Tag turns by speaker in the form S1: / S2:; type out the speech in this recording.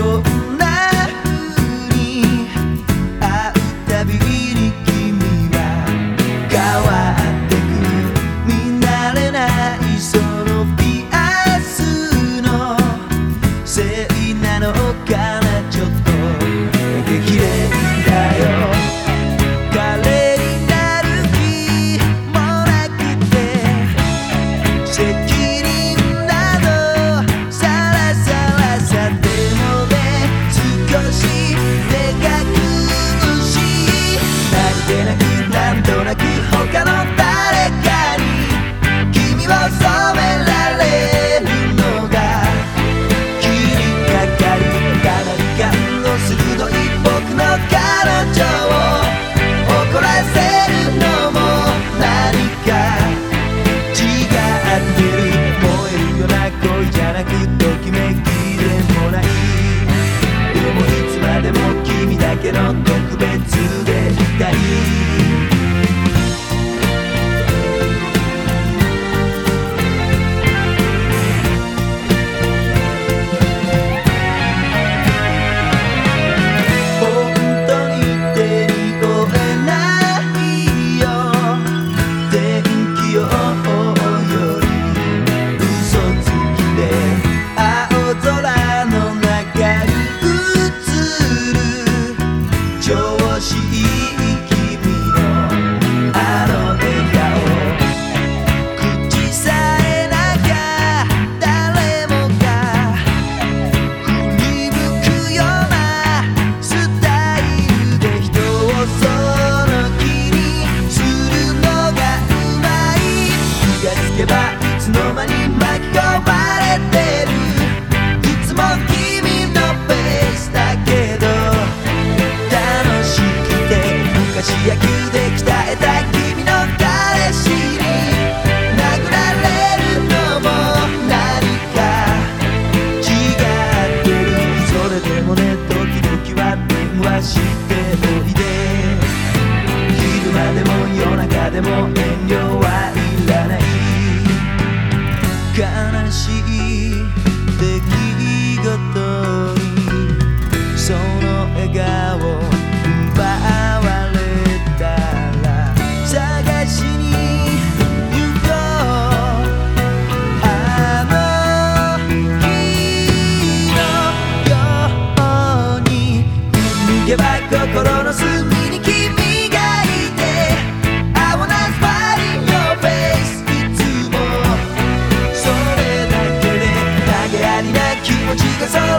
S1: You. Yeah. Cause I